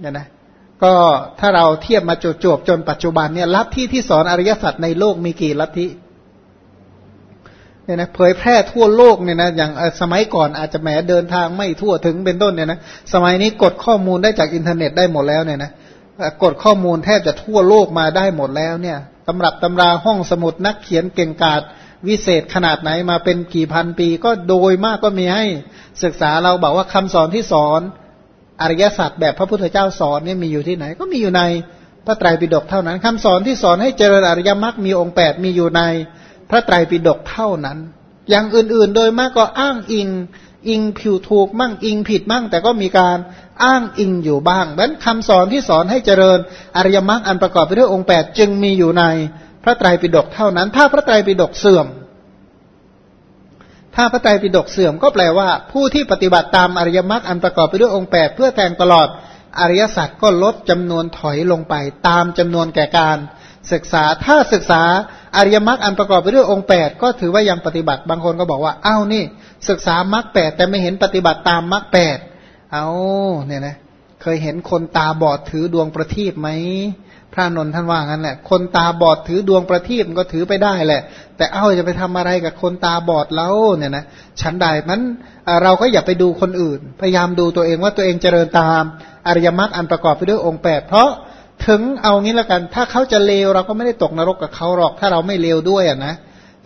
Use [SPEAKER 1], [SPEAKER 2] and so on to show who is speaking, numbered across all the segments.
[SPEAKER 1] เนี่ยนะก็ถ้าเราเทียบมาจวบจนปัจจุบันเนี่ยลัทธิที่สอนอริยสัจในโลกมีกี่ลัทธิเนี่ยนะเผยแพร่ทั่วโลกเนี่ยนะอย่างสมัยก่อนอาจจะแหมเดินทางไม่ทั่วถึงเป็นต้นเนี่ยนะสมัยนี้กดข้อมูลได้จากอินเทอร์เน็ตได้หมดแล้วเนี่ยนะกดข้อมูลแทบจะทั่วโลกมาได้หมดแล้วเนี่ยตำรับตำราห้องสมุดนักเขียนเก่งกาจวิเศษขนาดไหนมาเป็นกี่พันปี ก็โดยมากก็มีให้ศึกษาเราบอกว่าคำสอนที่สอน อริยสัจแบบพระพุทธเจ้าสอนเนี่ยมีอยู่ที่ไหน ก็มีอยู่ในพระไตรปิฎกเท่านั้นคำสอนที่สอนให้เจริญอริยมรรคมีองค์แปดมีอยู่ในพระไตรปิฎกเท่านั้น อย่างอื่นๆ โดยมากก็อ้างอิง อิงผิวถูกมั่งอิงผิดมั่ง แต่ก็มีการอ้างอิงอยู่บ้างดังนั้นคำสอนที่สอนให้เจริญอริยมรรคอันประกอบไปด้วยองค์แปดจึงมีอยู่ในพระไตรปิฎกเท่านั้น ถ้าพระไตรปิฎกเสื่อม ถ้าพระไตรปิฎกเสื่อมก็แปลว่า ผู้ที่ปฏิบัติตามอริยมรรคอันประกอบไปด้วยองค์แปดเพื่อแทงตลอดอริยสัจก็ลดจำนวนถอยลงไป ตามจำนวนแก่การศึกษาถ้าศึกษาอริยมรรคอันประกอบไปด้วยองค์แปดก็ถือว่ายังปฏิบัติบางคนก็บอกว่าอ้าวนี่ ศึกษามรรคแปดแต่ไม่เห็นปฏิบัติตามมรรคแปดเอาเนี่ยนะเคยเห็นคนตาบอดถือดวงประทีปไหม ระนนท์ท่านว่างั้นแหละ คนตาบอดถือดวงประทีปก็ถือไปได้แหละ แต่เอ้าจะไปทำอะไรกับคนตาบอดแล้วเนี่ยนะชั้นใดนั้นเราก็อย่าไปดูคนอื่น พยายามดูตัวเองว่าตัวเองเจริญตามอริยมรรคอันประกอบไปด้วยองค์แปดเพราะถึงเอางี้แล้วกัน ถ้าเขาจะเลวเราก็ไม่ได้ตกนรกกับเขาหรอก ถ้าเราไม่เลวด้วยอะนะ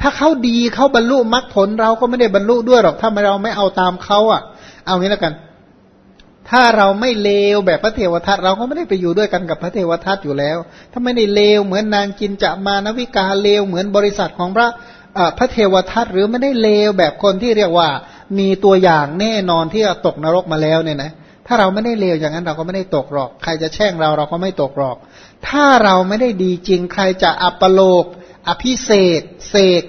[SPEAKER 1] ถ้าเขาดีเขาบรรลุมรรคผลเราก็ไม่ได้บรรลุด้วยหรอกถ้าเราไม่เอาตามเขาอะ เอางี้แล้วกัน ถ้าเราไม่เลวแบบพระเทวทัตเราก็ไม่ได้ไปอยู่ด้วยกันกับพระเทวทัตอยู่แล้ว ถ้าไม่ได้เลวเหมือนนางกินจะมานวิกาเลวเหมือนบริษัทของพระพระเทวทัตหรือไม่ได้เลวแบบคนที่เรียกว่ามีตัวอย่างแน่นอนที่ตกนรกมาแล้วเนี่ยนะถ้าเราไม่ได้เลวอย่างนั้นเราก็ไม่ได้ตกหรอก ใครจะแช่งเราเราก็ไม่ตกหรอก ถ้าเราไม่ได้ดีจริงใครจะอัปโลก อภิเศกเสก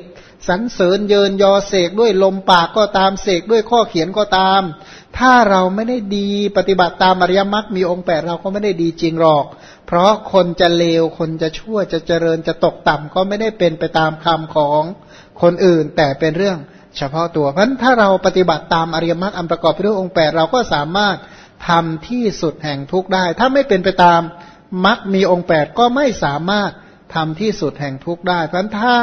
[SPEAKER 1] สรรเสริญเยินยอเสกด้วยลมปากก็ตามเสกด้วยข้อเขียนก็ตาม ถ้าเราไม่ได้ดีปฏิบัติตามอริยมรรคมีองค์แปดเราก็ไม่ได้ดีจริงหรอก เพราะคนจะเลวคนจะชั่วจะเจริญจะตกต่ำก็ไม่ได้เป็นไปตามคำของคนอื่น แต่เป็นเรื่องเฉพาะตัวเพราะถ้าเราปฏิบัติตามอริยมรรคอันประกอบไปด้วยองค์แปดเราก็สามารถทำที่สุดแห่งทุกได้ ถ้าไม่เป็นไปตามมรรคมีองค์แปดก็ไม่สามารถทำที่สุดแห่งทุกได้เพราะถ้า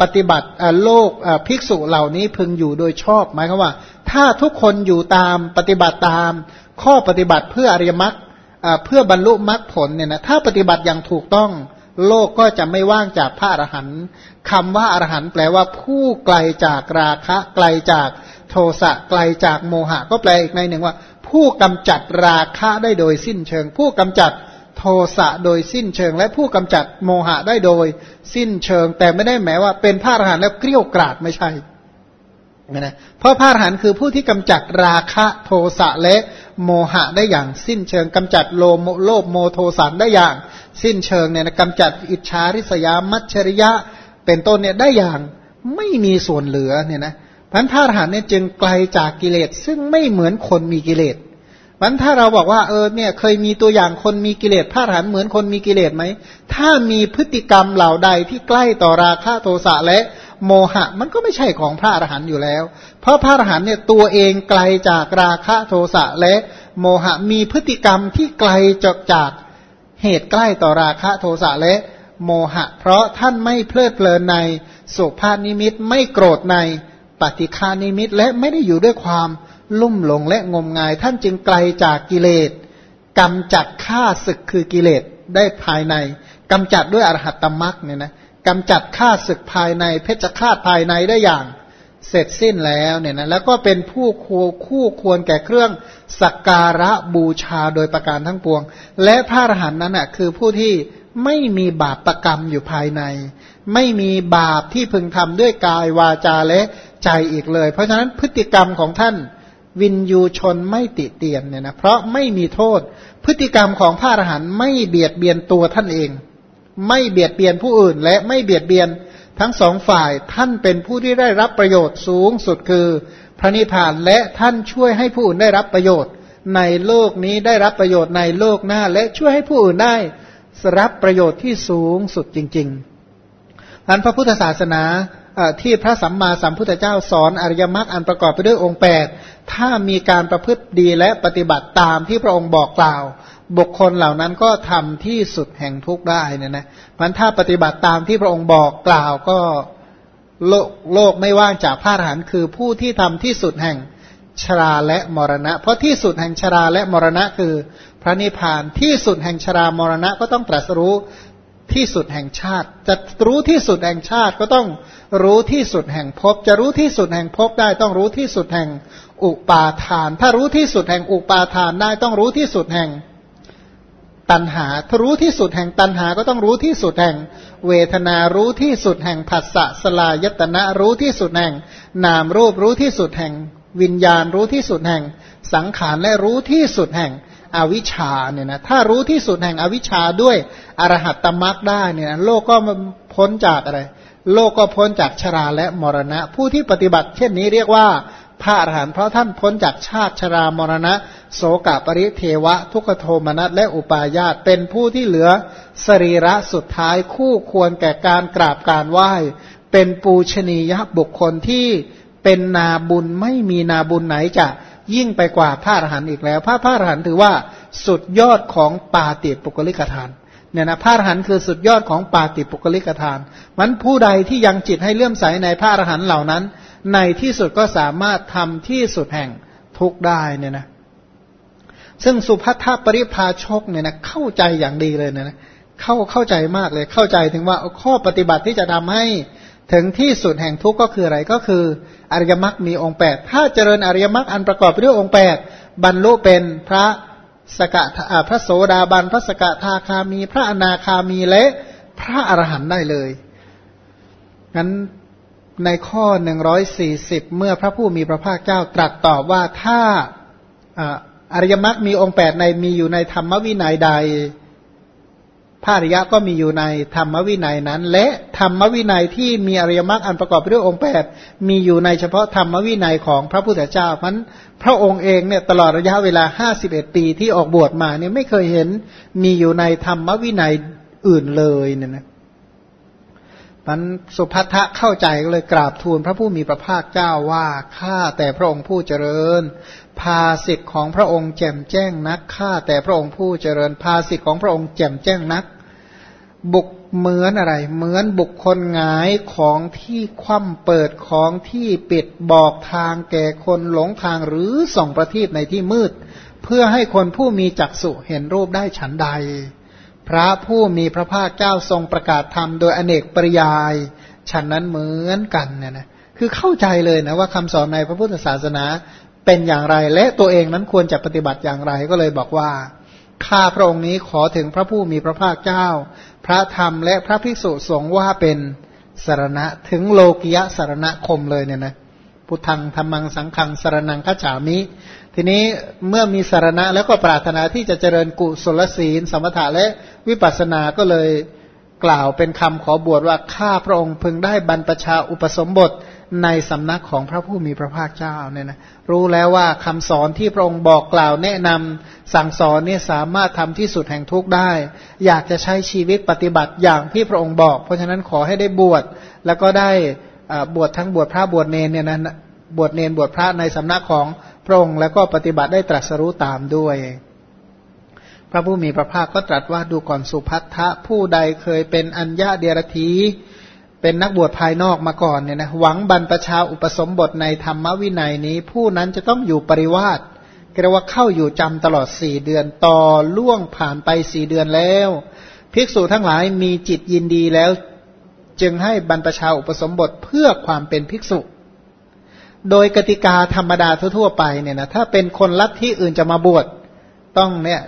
[SPEAKER 1] ปฏิบัติโลกภิกษุเหล่านี้พึงอยู่โดยชอบหมายความว่า ถ้าทุกคนอยู่ตามปฏิบัติตาม ข้อปฏิบัติเพื่ออริยมรรคเพื่อบรรลุมรรคผลเนี่ยนะถ้าปฏิบัติอย่างถูกต้อง โลกก็จะไม่ว่างจากพระอรหันต์คำว่าอรหันต์แปลว่าผู้ไกลจากราคะ ไกลจากโทสะไกลจากโมหะ ก็แปลอีกในหนึ่งว่า ผู้กำจัดราคะได้โดยสิ้นเชิง ผู้กำจัดโโทสะโดยสิ้นเชิง และผู้กำจัดโมหะได้โดย สิ้นเชิง แต่ไม่ได้หมายว่าเป็นพระอรหันต์แล้วเกรี้ยวกราดไม่ใช่นะเพราะพระอรหันต์คือผู้ที่กำจัดราคะโทสะและโมหะได้อย่างสิ้นเชิงกำจัดโลโมโลภโมโทสันได้อย่าง สิ้นเชิงเนี่ยนะกำจัดอิจฉาริษยามัจฉริยะ เป็นต้นเนี่ยได้อย่างไม่มีส่วนเหลือเนี่ยนะพันธะอรหันต์เนี่ยจึงไกลจากกิเลสซึ่งไม่เหมือนคนมีกิเลส มันถ้าเราบอกว่าเออเนี่ยเคยมีตัวอย่างคนมีกิเลสพระอรหันต์เหมือนคนมีกิเลสไหม ถ้ามีพฤติกรรมเหล่าใดที่ใกล้ต่อราคะโทสะและโมหะ มันก็ไม่ใช่ของพระอรหันต์อยู่แล้ว เพราะพระอรหันต์เนี่ยตัวเองไกลจากราคะโทสะและโมหะมีพฤติกรรมที่ไกลจากจากเหตุใกล้ต่อราคะโทสะและโมหะ เพราะท่านไม่เพลิดเพลินในสุภาพนิมิตไม่โกรธในปฏิฆานิมิตและไม่ได้อยู่ด้วยความ ลุ่มหลงและงมงาย ท่านจึงไกลจากกิเลสกำจัดฆ่าศึกคือกิเลสได้ภายในกำจัดด้วยอรหัตตมรักเนี่ยนะกำจัดฆ่าศึกภายใน เพชฌฆาตภายในได้อย่างเสร็จสิ้นแล้วเนี่ยนะแล้วก็เป็นผู้คู่คู่ควรแก่เครื่องสักการะบูชาโดยประการทั้งปวง และพระอรหันต์นั้นอะคือผู้ที่ไม่มีบาปประกรรมอยู่ภายใน ไม่มีบาปที่พึงทำด้วยกายวาจาและใจอีกเลย เพราะฉะนั้นพฤติกรรมของท่าน วินยูชนไม่ติเตียนเนี่ยนะเพราะไม่มีโทษ พฤติกรรมของพระอรหันต์ไม่เบียดเบียนตัวท่านเอง ไม่เบียดเบียนผู้อื่น และไม่เบียดเบียนทั้งสองฝ่ายท่านเป็นผู้ที่ได้รับประโยชน์สูงสุดคือพระนิพพานและท่านช่วยให้ผู้อื่นได้รับประโยชน์ ในโลกนี้ได้รับประโยชน์ในโลกหน้า และช่วยให้ผู้อื่นได้รับประโยชน์ที่สูงสุดจริงๆอันพระพุทธศาสนาที่พระสัมมาสัมพุทธเจ้าสอนอริยมรรคอันประกอบไปด้วยองค์แปด ถ้ามีการประพฤติดีและปฏิบัติตามที่พระองค์บอกกล่าว บุคคลเหล่านั้นก็ทำที่สุดแห่งทุกได้เนี่ยนะมันถ้าปฏิบัติตามที่พระองค์บอกกล่าวก็โลกโลกไม่ว่างจากพระอรหันต์คือผู้ที่ทำที่สุดแห่งชราและมรณะ เพราะที่สุดแห่งชราและมรณะคือ พระนิพพานที่สุดแห่งชรามรณะก็ต้องตรัสรู้ ที่สุดแห่งชาติ จะรู้ที่สุดแห่งชาติก็ต้องรู้ที่สุดแห่งภพ จะรู้ที่สุดแห่งภพได้ต้องรู้ที่สุดแห่งอุปาทาน ถ้ารู้ที่สุดแห่งอุปาทานได้ต้องรู้ที่สุดแห่งตัณหา ถ้ารู้ที่สุดแห่งตัณหาก็ต้องรู้ที่สุดแห่ง เวทนา รู้ที่สุดแห่งผัสสะสลายตนะ รู้ที่สุดแห่ง นามรูป รู้ที่สุดแห่ง วิญญาณ รู้ที่สุดแห่ง สังขาร และรู้ที่สุดแห่งอวิชชาเนี่ยนะ ถ้ารู้ที่สุดแห่งอวิชชาด้วย อรหัตตมรักได้เนี่ยโลกก็พ้นจากอะไร โลกก็พ้นจากชราและมรณะ ผู้ที่ปฏิบัติ เช่นนี้เรียกว่าพระอรหันต์เพราะท่านพ้นจากชาติชรามรณะ โสกปริเทวะ ทุกโทมนัสและอุปาญาตเป็นผู้ที่เหลือสรีระสุดท้ายคู่ควรแก่การกราบการไหว้ เป็นปูชนียบุคคลที่เป็นนาบุญไม่มีนาบุญไหนจะยิ่งไปกว่าพระอรหันต์อีกแล้ว พระพระอรหันต์ถือว่าสุดยอดของปาติปุกลิกทาน เนี่ยนะพระอรหันต์คือสุดยอดของปาติปุกลิกทานมันผู้ใดที่ยังจิตให้เลื่อมใสในพระอรหันต์เหล่านั้น ในที่สุดก็สามารถทำที่สุดแห่งทุกได้เนี่ยนะซึ่งสุภัททปริพาชกเนี่ยนะเข้าใจอย่างดีเลยนะเข้าเข้าใจมากเลยเข้าใจถึงว่าข้อปฏิบัติที่จะทำให้ถึงที่สุดแห่งทุกข์ก็คืออะไรก็คืออริยมรรคมีองค์แปดถ้าเจริญอริยมรรคอันประกอบไปด้วยองค์แปดบรรลุเป็นพระ สกะพระโสดาบัน พระสกทาคามี พระอนาคามีและพระอรหันต์ได้เลยงั้นในข้อหนึ่งร้อยสี่สิบเมื่อพระผู้มีพระภาคเจ้าตรัสตอบว่าถ้าอริยมรรคมีองค์แปดในมีอยู่ในธรรมวินัยใด พระอริยะก็มีอยู่ในธรรมวินัยนั้น และธรรมวินัยที่มีอริยมรรคอันประกอบไปด้วยองค์แปดมีอยู่ในเฉพาะธรรมวินัยของพระพุทธเจ้าพันพระองค์เองเนี่ยตลอดระยะเวลาห้าสิบเอ็ดปีที่ออกบวชมาเนี่ยไม่เคยเห็นมีอยู่ในธรรมวินัยอื่นเลยเนี่ยนะ มันสุภัทะเข้าใจก็เลยกราบทูลพระผู้มีพระภาคเจ้าว่าข้าแต่พระองค์ผู้เจริญ ภาสิทธิ์ของพระองค์แจ่มแจ้งนักข้าแต่พระองค์ผู้เจริญ ภาสิทธิ์ของพระองค์แจ่มแจ้งนัก บุกเหมือนอะไร เหมือนบุคคลงายของที่คว่ำเปิดของที่ปิดบอกทางแก่คนหลงทางหรือส่องประทีปในที่มืด เพื่อให้คนผู้มีจักษุเห็นรูปได้ฉันใด พระผู้มีพระภาคเจ้าทรงประกาศธรรมโดยอเนกปริยายฉันนั้นเหมือนกันเนี่ยนะคือเข้าใจเลยนะว่าคำสอนในพระพุทธศาสนาเป็นอย่างไร และตัวเองนั้นควรจะปฏิบัติอย่างไรก็เลยบอกว่าข้าพระองค์นี้ขอถึงพระผู้มีพระภาคเจ้า พระธรรมและพระภิกษุสงฆ์ว่าเป็นสารณะถึงโลกิยะสารณคมเลยเนี่ยนะพุทธังธรรมังสังขังสารนังขจามิ ทีนี้เมื่อมีสารณะแล้วก็ปรารถนาที่จะเจริญกุศลศีล สมถะและวิปัสสนาก็เลยกล่าวเป็นคำขอบวชว่าข้าพระองค์พึงได้บรรพชาอุปสมบทในสำนักของพระผู้มีพระภาคเจ้าเนี่ยนะรู้แล้วว่าคำสอนที่พระองค์บอกกล่าวแนะนำสั่งสอนเนี่ยสามารถทำที่สุดแห่งทุกข์ได้ อยากจะใช้ชีวิตปฏิบัติอย่างที่พระองค์บอก เพราะฉะนั้นขอให้ได้บวชแล้วก็ได้บวชทั้งบวชพระบวชเนนเนี่ยนะ บวชเนนบวชพระในสำนักของพระองค์แล้วก็ปฏิบัติได้ตรัสรู้ตามด้วย พระผู้มีพระภาคก็ตรัสว่าดูก่อนสุพัทธะผู้ใดเคยเป็นอัญญาเดียรถีเป็นนักบวชภายนอกมาก่อนเนี่ยนะหวังบรรพชาอุปสมบทในธรรมวินัยนี้ ผู้นั้นจะต้องอยู่ปริวาสเรียกว่าเข้าอยู่จำตลอดสี่เดือนต่อล่วงผ่านไปสี่เดือนแล้ว ภิกษุทั้งหลายมีจิตยินดีแล้ว จึงให้บรรพชาอุปสมบทเพื่อความเป็นภิกษุ โดยกติกาธรรมดาทั่วๆไปเนี่ยนะถ้าเป็นคนลัทธิอื่นจะมาบวชต้องเนี่ย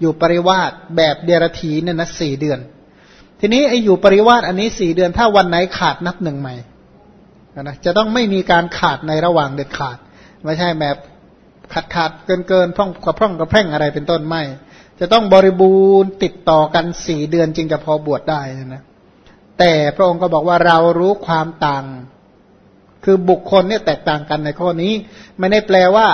[SPEAKER 1] อยู่ปริวาสแบบเดรธีเนี่ยนะสี่เดือน ทีนี้ไอ้อยู่ปริวาสอันนี้สี่เดือน ถ้าวันไหนขาดนับหนึ่งใหม่นะจะต้องไม่มีการขาดในระหว่างเด็ดขาด ไม่ใช่แบบขาดขาดเกินเกินพร่องกระพร่องกระแพร่งอะไรเป็นต้นไม่ จะต้องบริบูรณ์ติดต่อกันสี่เดือนจึงจะพอบวชได้นะแต่พระองค์ก็บอกว่าเรารู้ความต่าง คือบุคคลเนี่ยแตกต่างกันในข้อนี้ ไม่ได้แปลว่า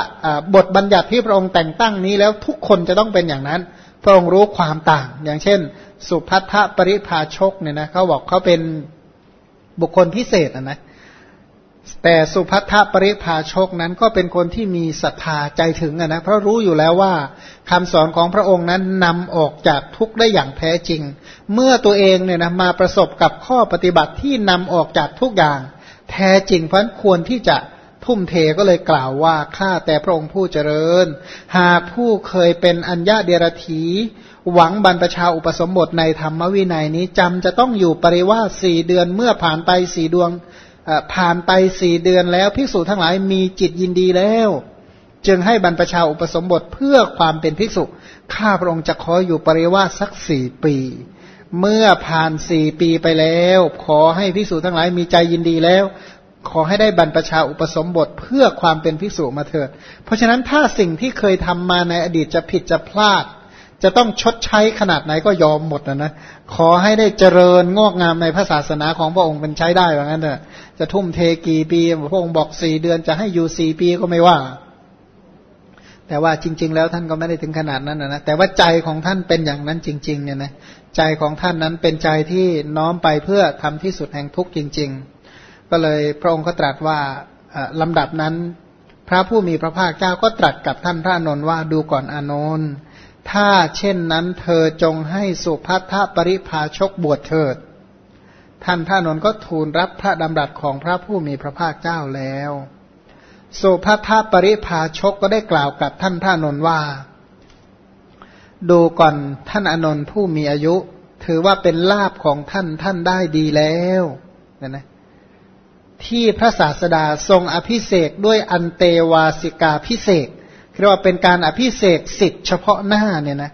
[SPEAKER 1] บทบัญญัติที่พระองค์แต่งตั้งนี้แล้วทุกคนจะต้องเป็นอย่างนั้น พระองค์รู้ความต่าง อย่างเช่น สุพัทธปริภาชกเนี่ยนะเขาบอกเขาเป็นบุคคลพิเศษนะแต่สุพัทธปริภาชกนั้นก็เป็นคนที่มีศรัทธาใจถึงนะเพราะรู้อยู่แล้วว่าคำสอนของพระองค์นั้นนำออกจากทุกข์ได้อย่างแท้จริง เมื่อตัวเองเนี่ยนะมาประสบกับข้อปฏิบัติที่นำออกจากทุกอย่าง แท้จริงเพราะควรที่จะทุ่มเทก็เลยกล่าวว่าข้าแต่พระองค์ผู้เจริญ หากผู้เคยเป็นอัญญาเดรธีหวังบรรพชาอุปสมบทในธรรมวินัยนี้จำจะต้องอยู่ปริวาสสี่เดือนเมื่อผ่านไปสี่ดวงผ่านไปสี่เดือนแล้วภิกษุทั้งหลายมีจิตยินดีแล้ว จึงให้บรรพชาอุปสมบทเพื่อความเป็นภิกษุข้าพระองค์จะขออยู่ปริวาสสักสี่ปี เมื่อผ่านสี่ปีไปแล้ว ขอให้ภิกษุทั้งหลายมีใจยินดีแล้ว ขอให้ได้บรรพชาอุปสมบทเพื่อความเป็นภิกษุมาเถิด เพราะฉะนั้นถ้าสิ่งที่เคยทำมาในอดีตจะผิดจะพลาด จะต้องชดใช้ขนาดไหนก็ยอมหมดนะนะขอให้ได้เจริญงอกงามในพระศาสนาของพระองค์เป็นใช้ได้ว่างั้นเถอะจะทุ่มเทกี่ปีพระองค์บอกสี่เดือนจะให้อยู่สี่ปีก็ไม่ว่า แต่ว่าจริง ๆ แล้วท่านก็ไม่ได้ถึงขนาดนั้นนะแต่ว่าใจของท่านเป็นอย่างนั้นจริง ๆ เนี่ยนะ ใจของท่านนั้นเป็นใจที่น้อมไปเพื่อทำที่สุดแห่งทุกข์จริง ๆ ก็เลยพระองค์ก็ตรัสว่าลำดับนั้น พระผู้มีพระภาคเจ้าก็ตรัสกับท่านพระนนท์ว่าดูก่อนอนนท์ถ้าเช่นนั้นเธอจงให้สุภัทปริภาชกบวชเถิด ท่านพระนนท์ก็ทูลรับพระดำรัสของพระผู้มีพระภาคเจ้าแล้ว สุภัทปริภาชกก็ได้กล่าวกับท่านพระนนท์ว่า ดูก่อนท่านอนนท์ผู้มีอายุ ถือว่าเป็นลาบของท่านท่านได้ดีแล้วนะนะที่พระศาสดาทรงอภิเสกด้วยอันเตวาสิกาพิเศษเรียกว่าเป็นการอภิเสกสิทธิ์เฉพาะหน้าเนี่ยนะ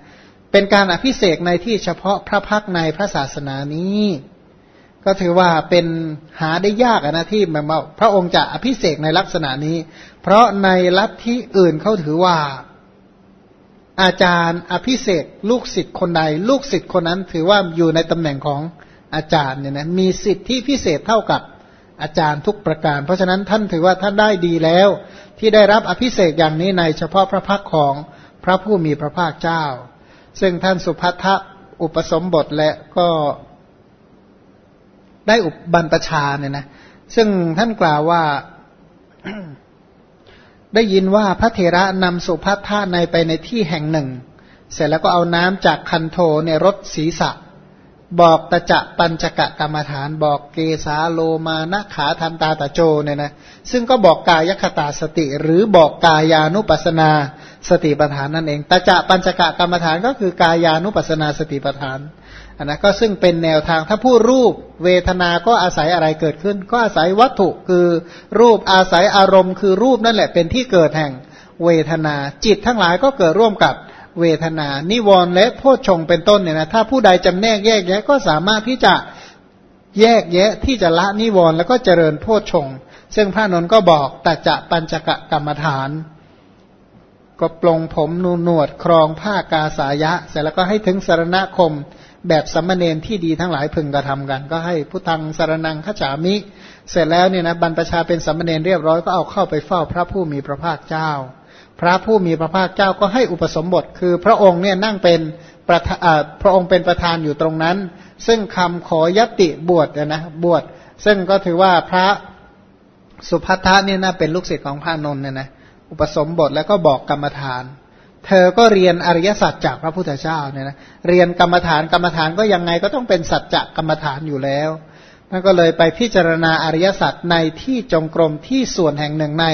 [SPEAKER 1] เป็นการอภิเสกในที่เฉพาะพระพักในพระศาสนานี้ ก็ถือว่าเป็นหาได้ยากนะที่แบบว่าพระองค์จะอภิเสกในลักษณะนี้ เพราะในลัทธิอื่นเขาถือว่า อาจารย์อภิเสกลูกศิษย์คนใด ลูกศิษย์คนนั้นถือว่าอยู่ในตำแหน่งของอาจารย์เนี่ยนะมีสิทธิพิเศษเท่ากับอาจารย์ทุกประการ เพราะฉะนั้นท่านถือว่าท่านได้ดีแล้ว ที่ได้รับอภิเศกอย่างนี้ในเฉพาะพระพักของพระผู้มีพระภาคเจ้า ซึ่งท่านสุพัทธอุปสมบทและก็ได้อุบันปชาเนี่ยนะซึ่งท่านกล่าวว่า ได้ยินว่าพระเถระนำสุพัทธาในไปในที่แห่งหนึ่ง เสร็จแล้วก็เอาน้ำจากคันโทเนี่ยรดศีรษะ บอกตะจะปัญจกะกรรมฐาน บอกเกสาโลมานะขาทันตาตะโจเนี่ยนะซึ่งก็บอกกายคตาสติ หรือบอกกายานุปัสนาสติปัฏฐานนั่นเองตะจะปัญจกะกรรมฐานก็คือกายานุปัสนาสติปัฏฐาน นนะก็ซึ่งเป็นแนวทางถ้าพูดรูปเวทนา ก็อาศัยอะไรเกิดขึ้น ก็อาศัยวัตถุคือรูปอาศัยอารมณ์คือรูปนั่นแหละเป็นที่เกิดแห่งเวทนา จิตทั้งหลายก็เกิดร่วมกับเวทนา นิวรณ์และโพชฌงเป็นต้นเนี่ยนะถ้าผู้ใดจำแนกแยกแยะก็สามารถที่จะแยกแยะที่จะละนิวรณ์แล้วก็เจริญโพชฌงซึ่งพระนนท์ก็บอกแต่จะปัญจกะกรรมฐาน ก็ปลงผมนูนวดครองผ้ากาสายะ เสร็จแล้วก็ให้ถึงสารณคม แบบสัมมาเนนที่ดีทั้งหลายพึงกระทำกัน ก็ให้พุทธังสารนังขจามิ เสร็จแล้วเนี่ยนะบรรพชาเป็นสัมมาเนนเรียบร้อยก็เอาเข้าไปเฝ้าพระผู้มีพระภาคเจ้า พระผู้มีพระภาคเจ้าก็ให้อุปสมบท คือพระองค์เนี่ยนั่งเป็นประธพระองค์เป็นประธานอยู่ตรงนั้น ซึ่งคำขอยติบวชนะบวชซึ่งก็ถือว่าพระสุภัทะเนี่ยน่าเป็นลูกศิษย์ของพระนนท์เนี่ยนะอุปสมบทแล้วก็บอกกรรมฐาน เธอก็เรียนอริยสัจจากพระพุทธเจ้าเนี่ยนะเรียนกรรมฐานกรรมฐานก็ยังไงก็ต้องเป็นสัจจะกรรมฐานอยู่แล้วนั่นก็เลยไปพิจารณาอริยสัจในที่จงกรมที่ส่วนแห่งหนึ่งใน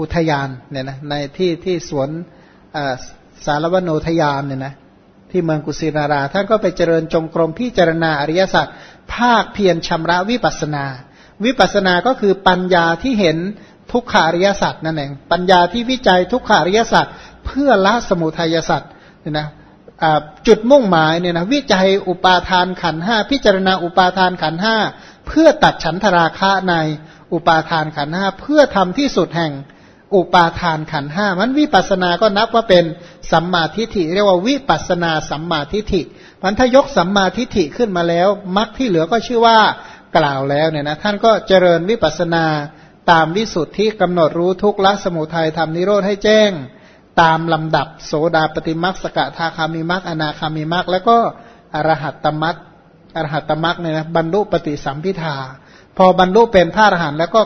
[SPEAKER 1] อุทยานเนี่ยนะในที่ที่สวนสารวโนทยานเนี่ยนะที่เมืองกุสินารา ท่านก็ไปเจริญจงกรมพิจารณาอริยสัจภาคเพียรชำระวิปัสนา วิปัสนาก็คือปัญญาที่เห็นทุกขาริยสัจนั่นเองปัญญาที่วิจัยทุกขาริยสัจ เพื่อละสมุทัยสัจเนี่ยนะจุดมุ่งหมายเนี่ยนะวิจัยอุปาทานขันห้าพิจารณาอุปาทานขันห้าเพื่อตัดฉันทราคะในอุปาทานขันห้าเพื่อทำที่สุดแห่งอุปาทานขันห้ามันวิปัสสนาก็นับว่าเป็นสัมมาทิฏฐิเรียกว่าวิปัสสนาสัมมาทิฏฐิมันถ้ายกสัมมาทิฏฐิขึ้นมาแล้วมรรคที่เหลือก็ชื่อว่ากล่าวแล้วเนี่ยนะท่านก็เจริญวิปัสสนาตามวิสุทธิกำหนดรู้ทุกละสมุทัยทำนิโรธให้แจ้ง ตามลำดับโสดาปฏิมักสกทาคามิมักอนาคามิมักแล้วก็อรหัตตมักอรหัตตมักเนี่ยนะบรรลุปฏิสัมพิทา พอบรรลุเป็นพระอรหันต์แล้วก็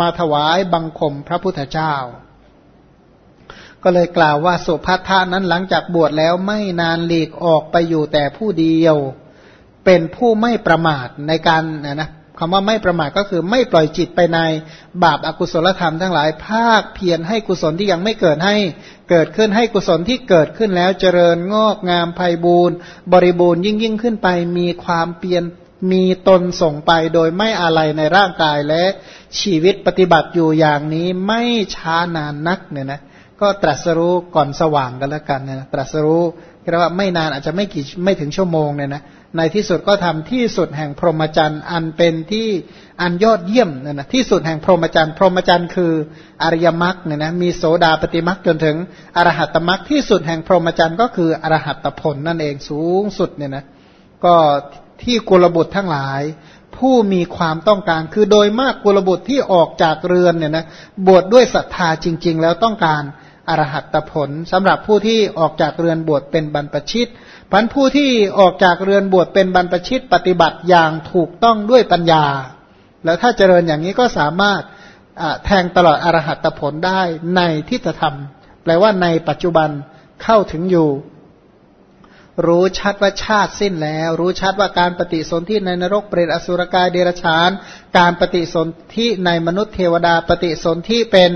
[SPEAKER 1] มาถวายบังคมพระพุทธเจ้า ก็เลยกล่าวว่าสุภัทธานั้นหลังจากบวชแล้วไม่นานหลีกออกไปอยู่แต่ผู้เดียว เป็นผู้ไม่ประมาทในการนะนะ คำว่าไม่ประมาทก็คือไม่ปล่อยจิตไปในบาปอากุศลธรรมทั้งหลาย ภาคเพียรให้กุศลที่ยังไม่เกิดให้เกิดขึ้นให้กุศลที่เกิดขึ้นแล้วเจริญงอกงามไพบูรณ์บริบูรณ์ยิ่งยิ่งขึ้นไป มีความเปลี่ยนมีตนส่งไปโดยไม่อะไรในร่างกายและชีวิตปฏิบัติอยู่อย่างนี้ไม่ช้านานนักเนี่ยนะก็ตรัสรู้ก่อนสว่างกันแล้วกันนะตรัสรู้ เรียกว่าไม่นานอาจจะไม่กี่ไม่ถึงชั่วโมงเนี่ยนะในที่สุดก็ทำที่สุดแห่งพรหมจรรย์ อันเป็นที่อันยอดเยี่ยมเนี่ยนะที่สุดแห่งพรหมจรรย์ พรหมจรรย์คืออริยมรรคเนี่ยนะมีโสดาปฏิมรรคจนถึงอรหัตมรรคที่สุดแห่งพรหมจรรย์ก็คืออรหัตผลนั่นเองสูงสุดเนี่ยนะก็ที่กุลบุตรทั้งหลาย ผู้มีความต้องการคือโดยมากกุลบุตรที่ออกจากเรือนเนี่ยนะบวชดด้วยศรัทธาจริง ๆ แล้วต้องการ อรหัตผลสำหรับผู้ที่ออกจากเรือนบวชเป็นบรรพชิตพันผู้ที่ออกจากเรือนบวชเป็นบรรพชิตปฏิบัติอย่างถูกต้องด้วยปัญญา แล้วถ้าเจริญอย่างนี้ก็สามารถแทงตลอดอรหัตผลได้ในทิฏฐธรรม แปลว่าในปัจจุบันเข้าถึงอยู่ รู้ชัดว่าชาติสิ้นแล้ว รู้ชัดว่าการปฏิสนธิในนรกเปรตอสุรกายเดรัจฉาน การปฏิสนธิในมนุษย์เทวดา ปฏิสนธิเป็น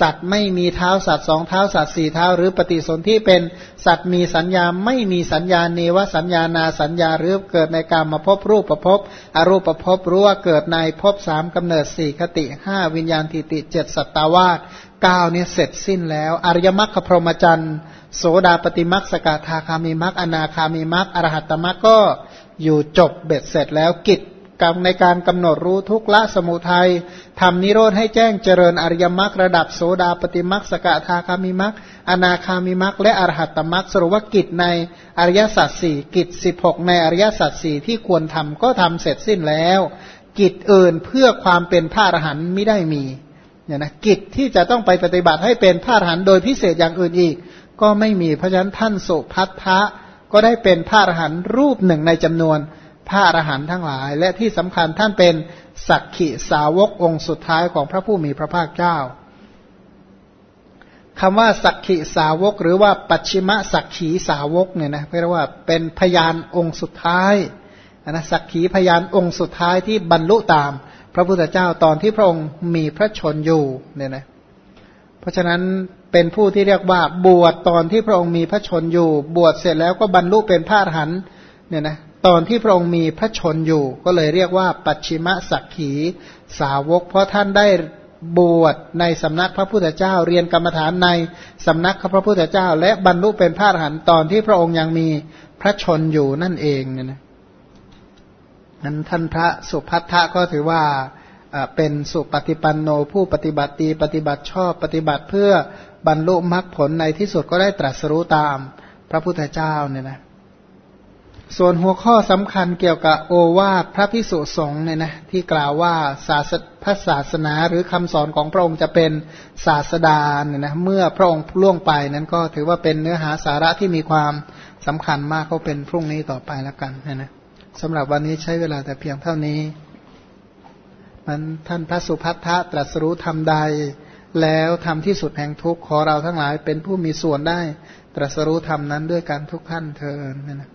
[SPEAKER 1] สัตว์ไม่มีเท้าสัตว์สองเท้าสัตว์สี่เท้า หรือปฏิสนธิเป็นสัตว์มีสัญญาไม่มีสัญญาเนวสัญญานาสัญญาหรือเกิดในการมาพบรูปประพบอรูปประพบรู้ว่าเกิดในพบสามกำเนิดสี่คติห้าวิญญาณทิติเจ็ดสัตตาวาสเก้าเนี่ยเสร็จสิ้นแล้ว อริยมรรคพรหมจรรย์ โสดาปฏิมักสกทาคามีมักอนาคามีมักอรหัตมักก็อยู่จบเบ็ดเสร็จแล้วกิจกรรมในการกำหนดรู้ทุกละสมุทัยทำนิโรธให้แจ้งเจริญอริยมรรคระดับโสดาปฏิมักสกทาคามีมักอนาคามีมักและอรหัตมักสรุปว่ากิจในอริยสัจสี่กิจสิบหกในอริยสัจสี่ที่ควรทำก็ทำเสร็จสิ้นแล้ว กิจอื่นเพื่อความเป็นพระอรหันต์ไม่ได้มีเนี่ยนะกิจที่จะต้องไปปฏิบัติให้เป็นพระอรหันต์โดยพิเศษอย่างอื่นอีก ก็ไม่มีเพราะฉะนั้นท่านสุพัทธะก็ได้เป็นพระอรหันต์รูปหนึ่งในจำนวนพระอรหันต์ทั้งหลาย และที่สำคัญท่านเป็นสักขิสาวกองค์สุดท้ายของพระผู้มีพระภาคเจ้าคำว่าสักขิสาวก หรือว่าปัจฉิมสักขีสาวกเนี่ยนะเรียกว่าเป็นพยานองค์สุดท้ายนะสักขีพยานองค์สุดท้ายที่บรรลุตาม พระพุทธเจ้าตอนที่พระองค์มีพระชนอยู่เนี่ยนะ เพราะฉะนั้นเป็นผู้ที่เรียกว่าบวชตอนที่พระองค์มีพระชนอยู่ บวชเสร็จแล้วก็บรรลุเป็นพระอรหันต์เนี่ยนะตอนที่พระองค์มีพระชนอยู่ ก็เลยเรียกว่า ปัจฉิมสักขีสาวก เพราะท่านได้บวชในสำนักพระพุทธเจ้า เรียนกรรมฐานในสำนักพระพุทธเจ้า และบรรลุเป็นพระอรหันต์ตอนที่พระองค์ยังมีพระชนอยู่นั่นเองเนี่ยนะนั้นท่านพระสุพัทธะก็ถือว่า เป็นสุปฏิปันโนผู้ปฏิบัติดีปฏิบัติชอบปฏิบัติเพื่อบรรลุมรรคผลในที่สุดก็ได้ตรัสรู้ตามพระพุทธเจ้าเนี่ยนะส่วนหัวข้อสำคัญเกี่ยวกับโอวาทพระพิสุสงฆ์เนี่ยนะที่กล่าวว่าศาสพระศาสนาหรือคำสอนของพระองค์จะเป็นศาสดาเนี่ยนะเมื่อพระองค์ล่วงไปนั้นก็ถือว่าเป็นเนื้อหาสาระที่มีความสำคัญมากเขาเป็นพรุ่งนี้ต่อไปแล้วกันนะนะสำหรับวันนี้ใช้เวลาแต่เพียงเท่านี้ มันท่านพระสุพัทธะตรัสรู้ทำใด แล้วทำที่สุดแห่งทุกข์ขอเราทั้งหลายเป็นผู้มีส่วนได้ ตรัสรู้ธรรมนั้นด้วยการทุกขั้นเทินนะ